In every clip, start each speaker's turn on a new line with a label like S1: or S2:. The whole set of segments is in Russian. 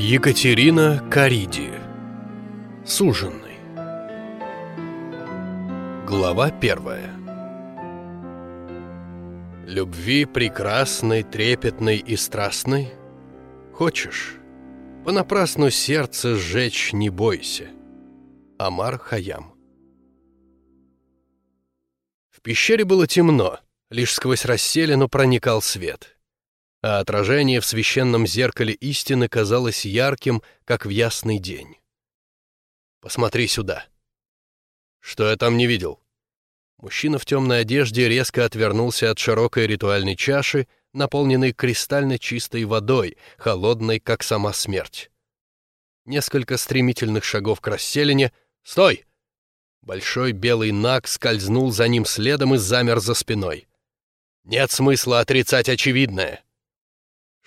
S1: Екатерина Кариди. Суженный. Глава первая. Любви прекрасной, трепетной и страстной Хочешь? Понапрасну сердце сжечь не бойся. Амар Хаям. В пещере было темно, лишь сквозь расселину проникал свет — а отражение в священном зеркале истины казалось ярким, как в ясный день. «Посмотри сюда». «Что я там не видел?» Мужчина в темной одежде резко отвернулся от широкой ритуальной чаши, наполненной кристально чистой водой, холодной, как сама смерть. Несколько стремительных шагов к расселине. «Стой!» Большой белый наг скользнул за ним следом и замер за спиной. «Нет смысла отрицать очевидное!»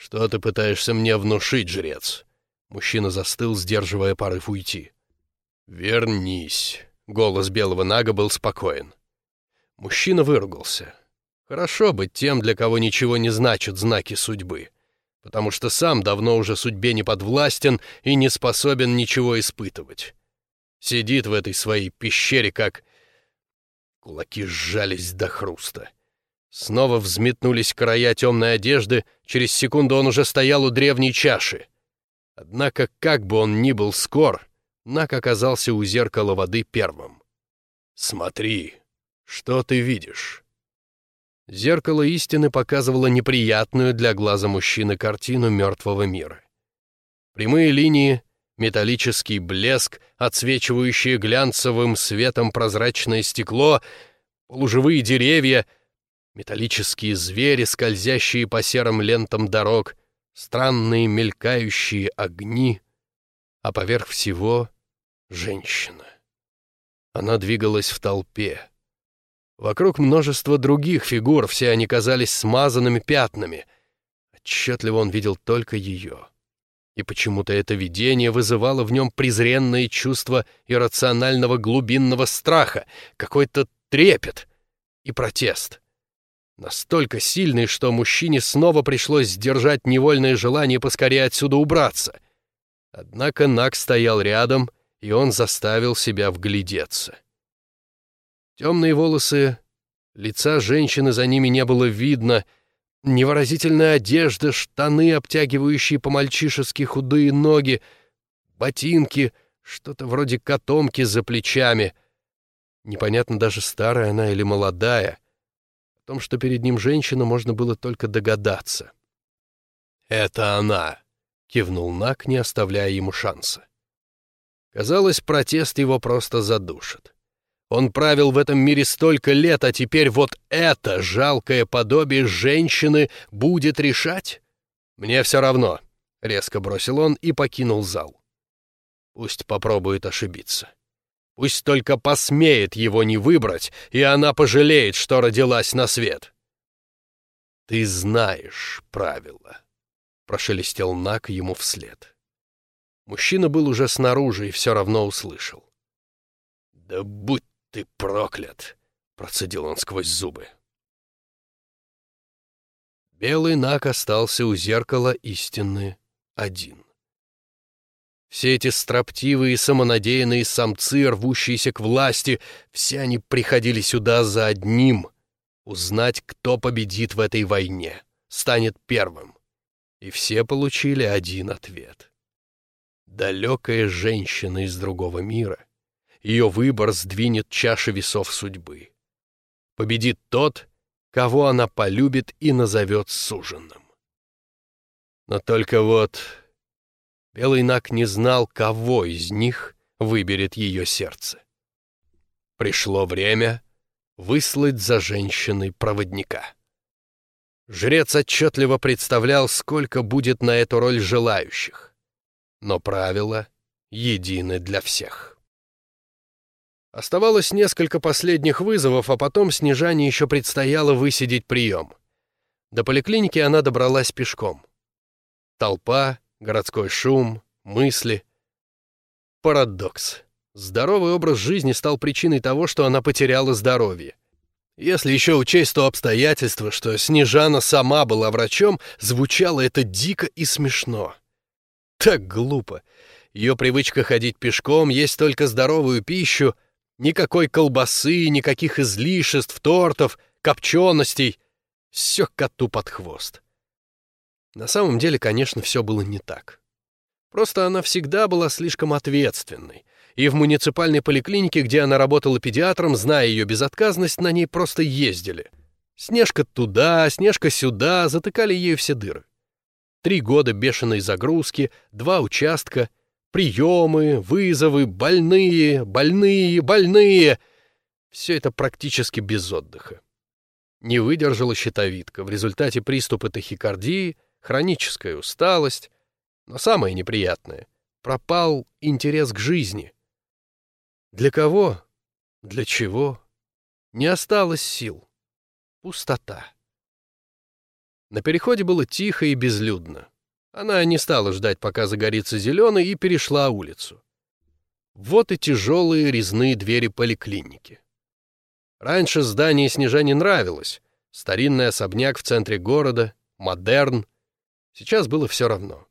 S1: «Что ты пытаешься мне внушить, жрец?» Мужчина застыл, сдерживая порыв уйти. «Вернись!» — голос белого нага был спокоен. Мужчина выругался. «Хорошо быть тем, для кого ничего не значат знаки судьбы, потому что сам давно уже судьбе не подвластен и не способен ничего испытывать. Сидит в этой своей пещере, как...» Кулаки сжались до хруста. Снова взметнулись края темной одежды, через секунду он уже стоял у древней чаши. Однако, как бы он ни был скор, Нак оказался у зеркала воды первым. «Смотри, что ты видишь?» Зеркало истины показывало неприятную для глаза мужчины картину мертвого мира. Прямые линии, металлический блеск, отсвечивающее глянцевым светом прозрачное стекло, полуживые деревья — металлические звери, скользящие по серым лентам дорог, странные мелькающие огни, а поверх всего — женщина. Она двигалась в толпе. Вокруг множество других фигур, все они казались смазанными пятнами. Отчетливо он видел только ее. И почему-то это видение вызывало в нем презренное чувство иррационального глубинного страха, какой-то трепет и протест. Настолько сильный, что мужчине снова пришлось сдержать невольное желание поскорее отсюда убраться. Однако Нак стоял рядом, и он заставил себя вглядеться. Темные волосы, лица женщины за ними не было видно, невыразительная одежда, штаны, обтягивающие по-мальчишески худые ноги, ботинки, что-то вроде котомки за плечами. Непонятно даже, старая она или молодая том, что перед ним женщина, можно было только догадаться. «Это она!» — кивнул Нак, не оставляя ему шанса. Казалось, протест его просто задушит. Он правил в этом мире столько лет, а теперь вот это жалкое подобие женщины будет решать? Мне все равно, — резко бросил он и покинул зал. Пусть попробует ошибиться. Пусть только посмеет его не выбрать, и она пожалеет, что родилась на свет. «Ты знаешь правила», — прошелестел Нак ему вслед. Мужчина был уже снаружи и все равно услышал. «Да будь ты проклят!» — процедил он сквозь зубы. Белый Нак остался у зеркала истины один. Все эти строптивые, самонадеянные самцы, рвущиеся к власти, все они приходили сюда за одним — узнать, кто победит в этой войне, станет первым. И все получили один ответ. Далекая женщина из другого мира. Ее выбор сдвинет чаши весов судьбы. Победит тот, кого она полюбит и назовет суженным. Но только вот Белый Нак не знал, кого из них выберет ее сердце. Пришло время выслать за женщиной проводника. Жрец отчетливо представлял, сколько будет на эту роль желающих. Но правила едины для всех. Оставалось несколько последних вызовов, а потом Снежане еще предстояло высидеть прием. До поликлиники она добралась пешком. Толпа, городской шум, мысли. Парадокс. Здоровый образ жизни стал причиной того, что она потеряла здоровье. Если еще учесть то обстоятельство, что Снежана сама была врачом, звучало это дико и смешно. Так глупо. Ее привычка ходить пешком, есть только здоровую пищу, никакой колбасы, никаких излишеств, тортов, копченостей. Все коту под хвост. На самом деле, конечно, все было не так. Просто она всегда была слишком ответственной. И в муниципальной поликлинике, где она работала педиатром, зная ее безотказность, на ней просто ездили. Снежка туда, Снежка сюда, затыкали ею все дыры. Три года бешеной загрузки, два участка, приемы, вызовы, больные, больные, больные. Все это практически без отдыха. Не выдержала щитовидка. В результате приступа тахикардии, хроническая усталость, но самое неприятное — пропал интерес к жизни. Для кого? Для чего? Не осталось сил. Пустота. На переходе было тихо и безлюдно. Она не стала ждать, пока загорится зеленый, и перешла улицу. Вот и тяжелые резные двери поликлиники. Раньше здание Снежане нравилось. Старинный особняк в центре города, модерн. Сейчас было все равно.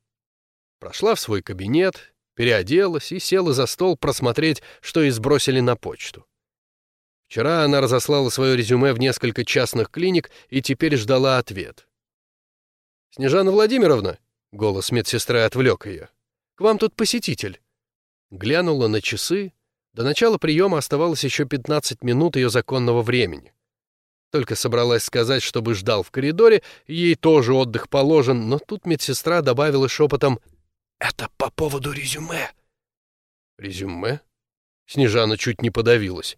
S1: Прошла в свой кабинет, переоделась и села за стол просмотреть, что и сбросили на почту. Вчера она разослала свое резюме в несколько частных клиник и теперь ждала ответ. «Снежана Владимировна», — голос медсестры отвлек ее, — «к вам тут посетитель». Глянула на часы. До начала приема оставалось еще 15 минут ее законного времени. Только собралась сказать, чтобы ждал в коридоре, ей тоже отдых положен, но тут медсестра добавила шепотом «Это по поводу резюме». «Резюме?» Снежана чуть не подавилась.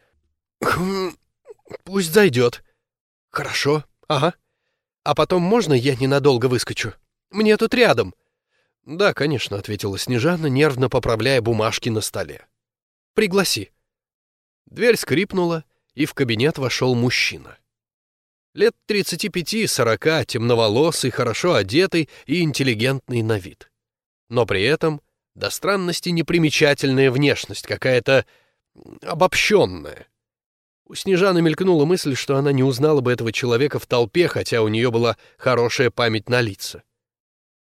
S1: «Хм, пусть зайдет». «Хорошо, ага. А потом можно я ненадолго выскочу? Мне тут рядом». «Да, конечно», — ответила Снежана, нервно поправляя бумажки на столе. «Пригласи». Дверь скрипнула, и в кабинет вошел мужчина. Лет 35-40, темноволосый, хорошо одетый и интеллигентный на вид но при этом до странности непримечательная внешность, какая-то обобщенная. У Снежаны мелькнула мысль, что она не узнала бы этого человека в толпе, хотя у нее была хорошая память на лица.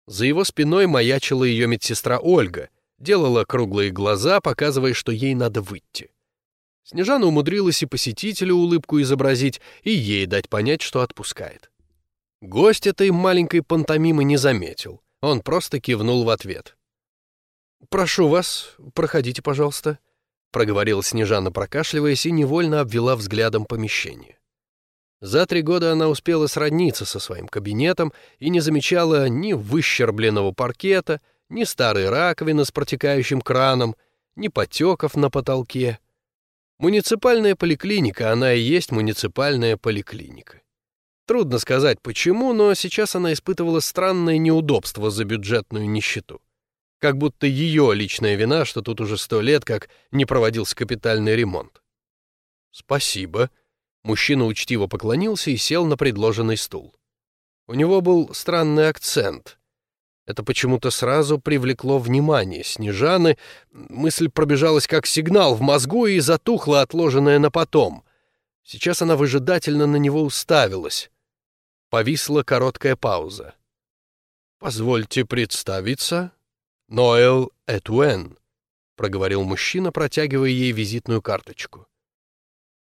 S1: За его спиной маячила ее медсестра Ольга, делала круглые глаза, показывая, что ей надо выйти. Снежана умудрилась и посетителю улыбку изобразить, и ей дать понять, что отпускает. Гость этой маленькой пантомимы не заметил. Он просто кивнул в ответ. «Прошу вас, проходите, пожалуйста», — проговорила Снежана, прокашливаясь, и невольно обвела взглядом помещение. За три года она успела сродниться со своим кабинетом и не замечала ни выщербленного паркета, ни старой раковины с протекающим краном, ни потеков на потолке. Муниципальная поликлиника, она и есть муниципальная поликлиника. Трудно сказать почему, но сейчас она испытывала странное неудобство за бюджетную нищету. Как будто ее личная вина, что тут уже сто лет как не проводился капитальный ремонт. «Спасибо». Мужчина учтиво поклонился и сел на предложенный стул. У него был странный акцент. Это почему-то сразу привлекло внимание Снежаны, мысль пробежалась как сигнал в мозгу и затухла, отложенная на потом. Сейчас она выжидательно на него уставилась. Повисла короткая пауза. «Позвольте представиться. Ноэл Этуэн», — проговорил мужчина, протягивая ей визитную карточку.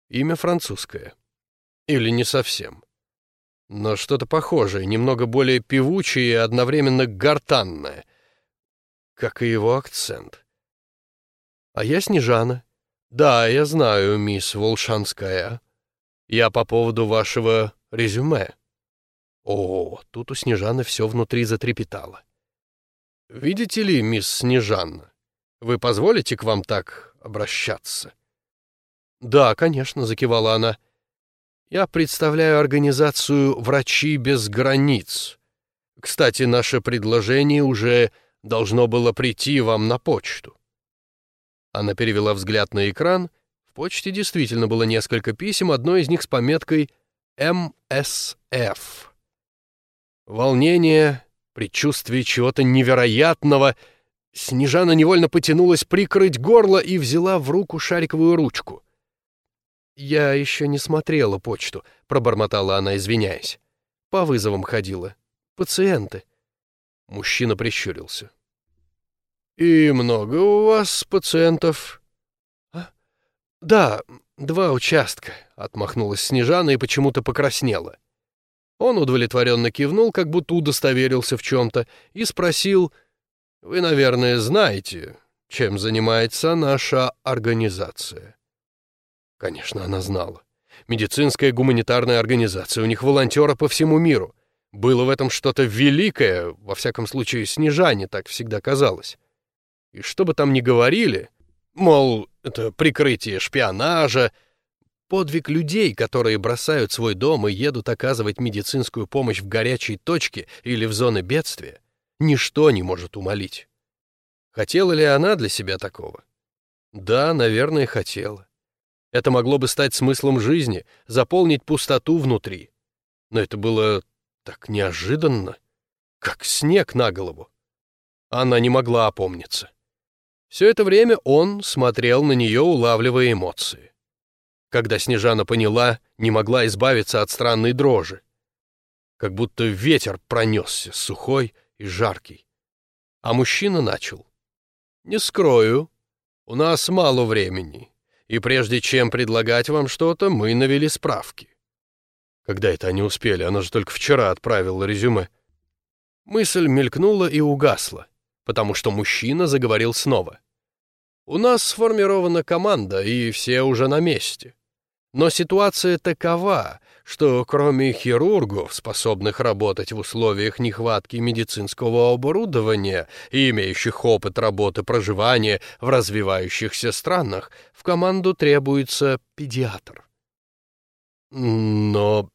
S1: Имя французское. Или не совсем. Но что-то похожее, немного более певучее и одновременно гортанное. Как и его акцент. А я Снежана. Да, я знаю, мисс Волшанская. Я по поводу вашего резюме. О, тут у Снежаны все внутри затрепетало. «Видите ли, мисс Снежанна, вы позволите к вам так обращаться?» «Да, конечно», — закивала она. «Я представляю организацию «Врачи без границ». Кстати, наше предложение уже должно было прийти вам на почту». Она перевела взгляд на экран. В почте действительно было несколько писем, одно из них с пометкой «МСФ». Волнение, предчувствие чего-то невероятного. Снежана невольно потянулась прикрыть горло и взяла в руку шариковую ручку. «Я еще не смотрела почту», — пробормотала она, извиняясь. «По вызовам ходила. Пациенты». Мужчина прищурился. «И много у вас пациентов?» а? «Да, два участка», — отмахнулась Снежана и почему-то покраснела. Он удовлетворенно кивнул, как будто удостоверился в чем-то, и спросил, «Вы, наверное, знаете, чем занимается наша организация?» Конечно, она знала. Медицинская гуманитарная организация, у них волонтеры по всему миру. Было в этом что-то великое, во всяком случае, Снежане так всегда казалось. И что бы там ни говорили, мол, это прикрытие шпионажа, подвиг людей, которые бросают свой дом и едут оказывать медицинскую помощь в горячей точке или в зоны бедствия, ничто не может умолить. Хотела ли она для себя такого? Да, наверное, хотела. Это могло бы стать смыслом жизни, заполнить пустоту внутри. Но это было так неожиданно, как снег на голову. Она не могла опомниться. Все это время он смотрел на нее, улавливая эмоции. Когда Снежана поняла, не могла избавиться от странной дрожи. Как будто ветер пронесся, сухой и жаркий. А мужчина начал. «Не скрою, у нас мало времени, и прежде чем предлагать вам что-то, мы навели справки. Когда это они успели? Она же только вчера отправила резюме. Мысль мелькнула и угасла, потому что мужчина заговорил снова. «У нас сформирована команда, и все уже на месте. Но ситуация такова, что кроме хирургов, способных работать в условиях нехватки медицинского оборудования и имеющих опыт работы проживания в развивающихся странах, в команду требуется педиатр. Но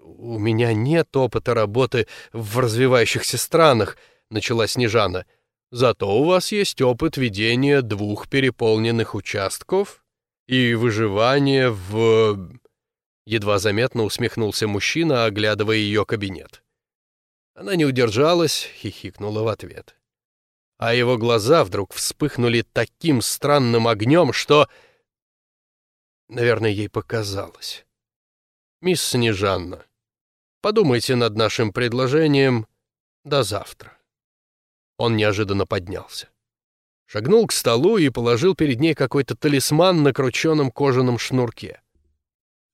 S1: «У меня нет опыта работы в развивающихся странах», — начала Снежана. «Зато у вас есть опыт ведения двух переполненных участков и выживания в...» Едва заметно усмехнулся мужчина, оглядывая ее кабинет. Она не удержалась, хихикнула в ответ. А его глаза вдруг вспыхнули таким странным огнем, что... Наверное, ей показалось. «Мисс Снежанна, Подумайте над нашим предложением до завтра». Он неожиданно поднялся. Шагнул к столу и положил перед ней какой-то талисман на крученном кожаном шнурке.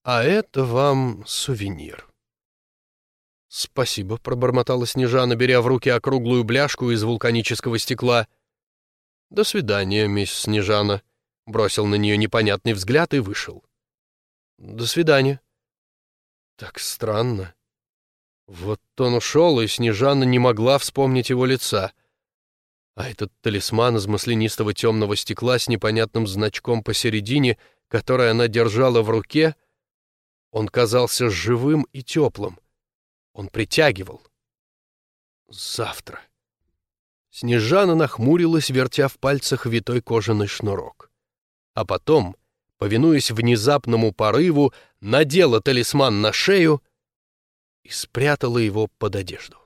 S1: «А это вам сувенир». «Спасибо», — пробормотала Снежана, беря в руки округлую бляшку из вулканического стекла. «До свидания, мисс Снежана», — бросил на нее непонятный взгляд и вышел. «До свидания». «Так странно. Вот он ушел, и Снежана не могла вспомнить его лица. А этот талисман из маслянистого темного стекла с непонятным значком посередине, который она держала в руке, он казался живым и теплым. Он притягивал. Завтра. Снежана нахмурилась, вертя в пальцах витой кожаный шнурок. А потом, повинуясь внезапному порыву, надела талисман на шею — и спрятала его под одежду.